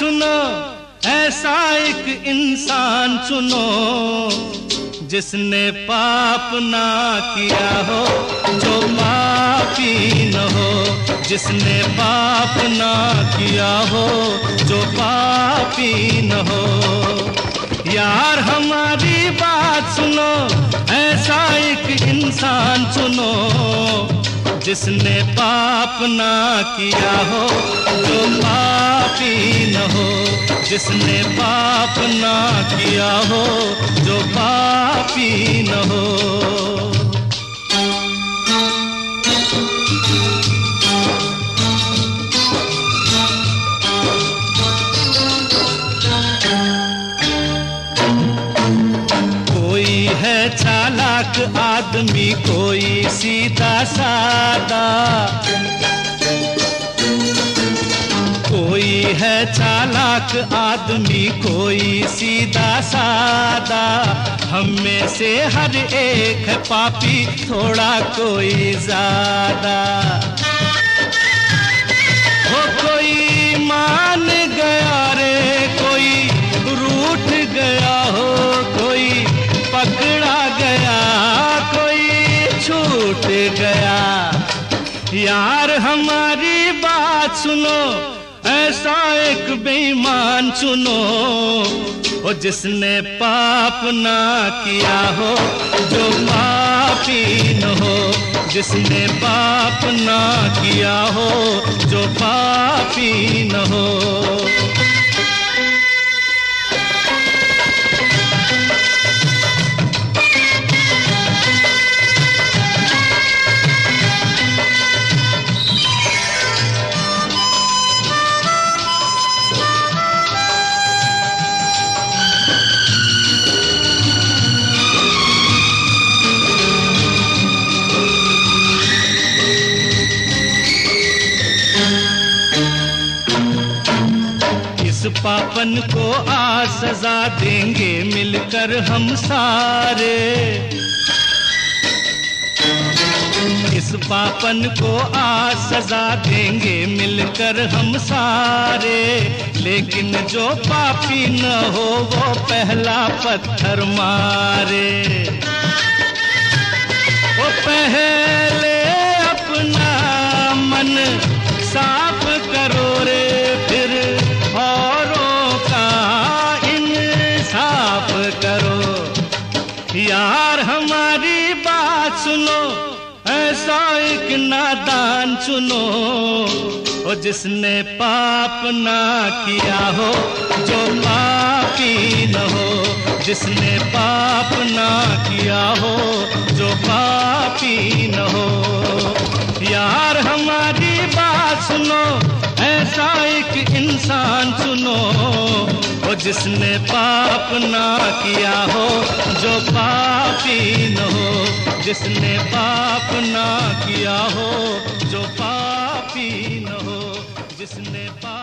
सुनो, ऐसा एक इंसान चुनो, जिसने पाप ना किया हो, जो पापी न हो, जिसने पाप ना किया हो, जो पापी न हो। यार, हमारी बात सुनो, ऐसा एक इंसान चुनो जिसने पाप ना किया हो, जो पापी न हो। जिसने पाप ना किया हो, जो पापी न हो। आदमी कोई सीधा सादा। कोई है चालाक आदमी, कोई सीधा सादा। हम में से हर एक है पापी, थोड़ा कोई ज़्यादा। हो कोई मान गया छूट गया। यार, हमारी बात सुनो, ऐसा एक बेईमान सुनो वो जिसने पाप ना किया हो, जो पापी न हो, जिसने पाप ना किया हो, जो पापी न हो। इस पापन को आज सजा देंगे मिलकर हम सारे। इस पापन को आज सजा देंगे मिलकर हम सारे। लेकिन जो पापी न हो, वो पहला पत्थर मारे। वो पहले सुनो, ऐसा एक नादान चुनो, ओ जिसने पाप ना किया हो, जो पापी न हो, जिसने पाप ना किया हो, जो पापी न हो। यार हमारी बात सुनो, ऐसा एक इंसान सुनो, वो जिसने पाप ना किया हो, जो पापी न हो, जिसने पाप ना किया हो, जो पापी न हो, जिसने पाप